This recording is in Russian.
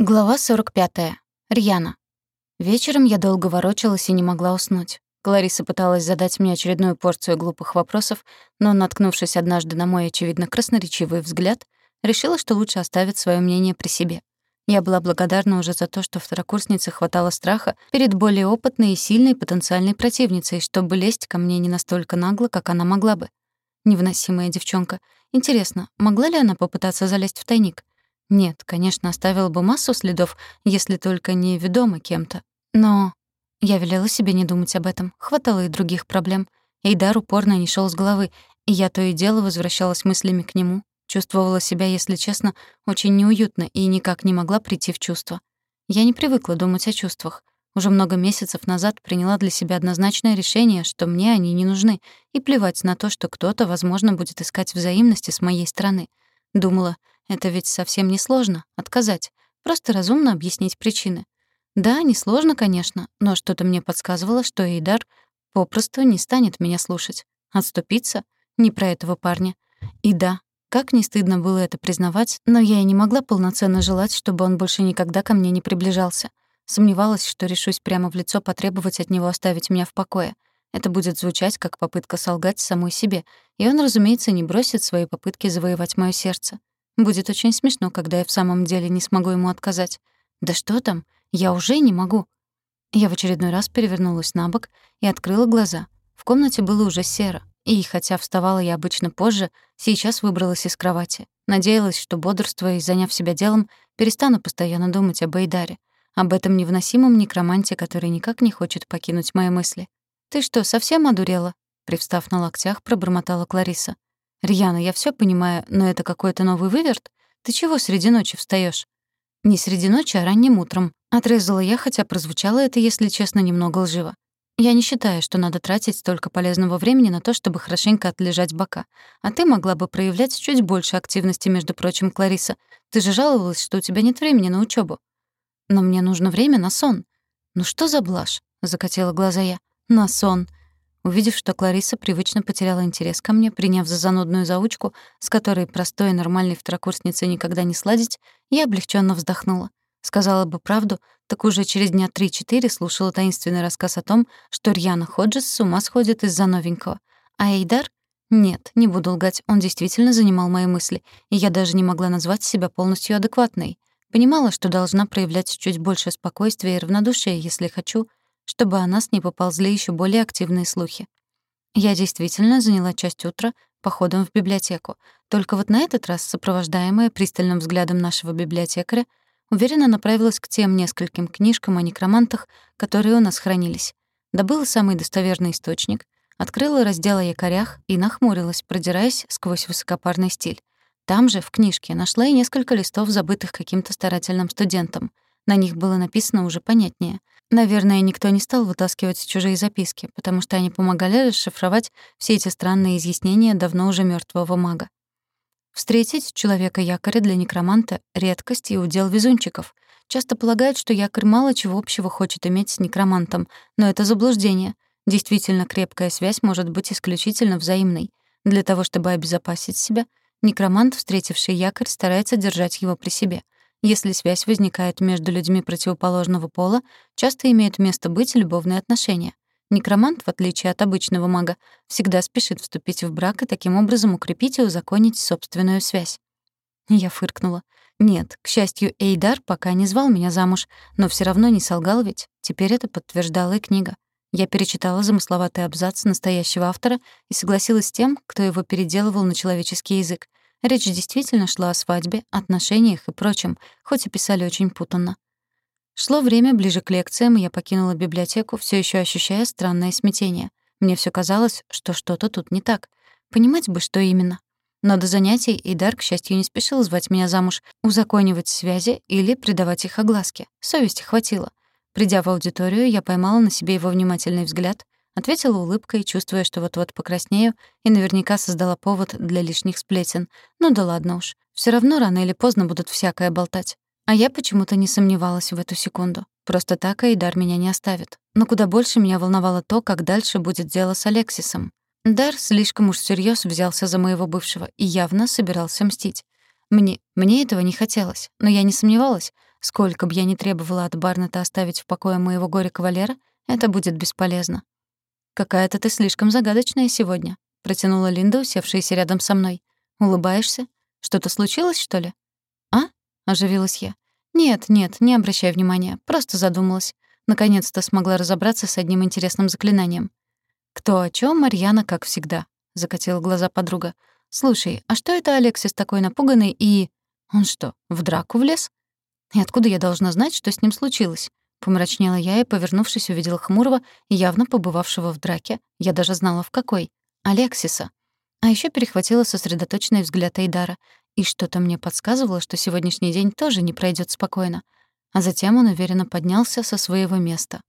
Глава 45. Рьяна. Вечером я долго ворочалась и не могла уснуть. Клариса пыталась задать мне очередную порцию глупых вопросов, но, наткнувшись однажды на мой, очевидно, красноречивый взгляд, решила, что лучше оставить свое мнение при себе. Я была благодарна уже за то, что второкурснице хватало страха перед более опытной и сильной потенциальной противницей, чтобы лезть ко мне не настолько нагло, как она могла бы. Невыносимая девчонка. Интересно, могла ли она попытаться залезть в тайник? Нет, конечно, оставил бы массу следов, если только не ведомо кем-то. Но я велела себе не думать об этом. Хватало и других проблем. Эйдар упорно не шел с головы, и я то и дело возвращалась мыслями к нему. Чувствовала себя, если честно, очень неуютно и никак не могла прийти в чувство. Я не привыкла думать о чувствах. Уже много месяцев назад приняла для себя однозначное решение, что мне они не нужны, и плевать на то, что кто-то, возможно, будет искать взаимности с моей стороны. Думала, это ведь совсем не сложно — отказать. Просто разумно объяснить причины. Да, несложно, конечно, но что-то мне подсказывало, что Эйдар попросту не станет меня слушать. Отступиться? Не про этого парня. И да, как не стыдно было это признавать, но я и не могла полноценно желать, чтобы он больше никогда ко мне не приближался. Сомневалась, что решусь прямо в лицо потребовать от него оставить меня в покое. Это будет звучать как попытка солгать самой себе, и он, разумеется, не бросит свои попытки завоевать моё сердце. Будет очень смешно, когда я в самом деле не смогу ему отказать. Да что там, я уже не могу. Я в очередной раз перевернулась на бок и открыла глаза. В комнате было уже серо, и хотя вставала я обычно позже, сейчас выбралась из кровати. Надеялась, что бодрствуя и заняв себя делом, перестану постоянно думать об Эйдаре, об этом невыносимом некроманте, который никак не хочет покинуть мои мысли. «Ты что, совсем одурела?» Привстав на локтях, пробормотала Клариса. «Рьяна, я все понимаю, но это какой-то новый выверт? Ты чего среди ночи встаешь? «Не среди ночи, а ранним утром», — отрезала я, хотя прозвучало это, если честно, немного лживо. «Я не считаю, что надо тратить столько полезного времени на то, чтобы хорошенько отлежать бока. А ты могла бы проявлять чуть больше активности, между прочим, Клариса. Ты же жаловалась, что у тебя нет времени на учебу. «Но мне нужно время на сон». «Ну что за блажь?» — закатила глаза я. «На сон. Увидев, что Клариса привычно потеряла интерес ко мне, приняв за занудную заучку, с которой простой и нормальной второкурснице никогда не сладить, я облегченно вздохнула. Сказала бы правду, так уже через дня три-четыре слушала таинственный рассказ о том, что Рьяна Ходжес с ума сходит из-за новенького. А Эйдар? Нет, не буду лгать, он действительно занимал мои мысли, и я даже не могла назвать себя полностью адекватной. Понимала, что должна проявлять чуть больше спокойствия и равнодушия, если хочу — чтобы о нас не поползли еще более активные слухи. Я действительно заняла часть утра походом в библиотеку, только вот на этот раз, сопровождаемая пристальным взглядом нашего библиотекаря, уверенно направилась к тем нескольким книжкам о некромантах, которые у нас хранились. Добыла самый достоверный источник, открыла раздел о якорях и нахмурилась, продираясь сквозь высокопарный стиль. Там же, в книжке, нашла и несколько листов, забытых каким-то старательным студентом. На них было написано уже понятнее — Наверное, никто не стал вытаскивать чужие записки, потому что они помогали расшифровать все эти странные изъяснения давно уже мертвого мага. Встретить человека-якоря для некроманта — редкость и удел везунчиков. Часто полагают, что якорь мало чего общего хочет иметь с некромантом, но это заблуждение. Действительно, крепкая связь может быть исключительно взаимной. Для того, чтобы обезопасить себя, некромант, встретивший якорь, старается держать его при себе — если связь возникает между людьми противоположного пола, часто имеют место быть любовные отношения. Некромант, в отличие от обычного мага, всегда спешит вступить в брак и таким образом укрепить и узаконить собственную связь. Я фыркнула. Нет, к счастью, Эйдар пока не звал меня замуж, но все равно не солгал ведь. Теперь это подтверждала и книга. Я перечитала замысловатый абзац настоящего автора и согласилась с тем, кто его переделывал на человеческий язык. Речь действительно шла о свадьбе, отношениях и прочем, хоть и писали очень путанно. Шло время ближе к лекциям, и я покинула библиотеку, все еще ощущая странное смятение. Мне все казалось, что что-то тут не так. Понимать бы, что именно. Но до занятий Идар, к счастью, не спешил звать меня замуж, узаконивать связи или придавать их огласке. Совести хватило. Придя в аудиторию, я поймала на себе его внимательный взгляд, Ответила улыбкой, чувствуя, что вот-вот покраснею, и наверняка создала повод для лишних сплетен. Ну да ладно уж. Все равно рано или поздно будут всякое болтать. А я почему-то не сомневалась в эту секунду. Просто так Айдар меня не оставит. Но куда больше меня волновало то, как дальше будет дело с Алексисом. Дар слишком уж всерьёз взялся за моего бывшего и явно собирался мстить. Мне, мне этого не хотелось, но я не сомневалась. Сколько бы я ни требовала от Барнета оставить в покое моего горе-кавалера, это будет бесполезно. «Какая-то ты слишком загадочная сегодня», — протянула Линда, усевшаяся рядом со мной. «Улыбаешься? Что-то случилось, что ли?» «А?» — оживилась я. «Нет, нет, не обращай внимания. Просто задумалась. Наконец-то смогла разобраться с одним интересным заклинанием. «Кто о чем, Марьяна, как всегда», — закатила глаза подруга. «Слушай, а что это Алексис такой напуганный и...» «Он что, в драку влез?» «И откуда я должна знать, что с ним случилось?» Помрачнела я и, повернувшись, увидела хмурого, явно побывавшего в драке. Я даже знала, в какой. Алексиса. А еще перехватила сосредоточенный взгляд Айдара. И что-то мне подсказывало, что сегодняшний день тоже не пройдет спокойно. А затем он уверенно поднялся со своего места.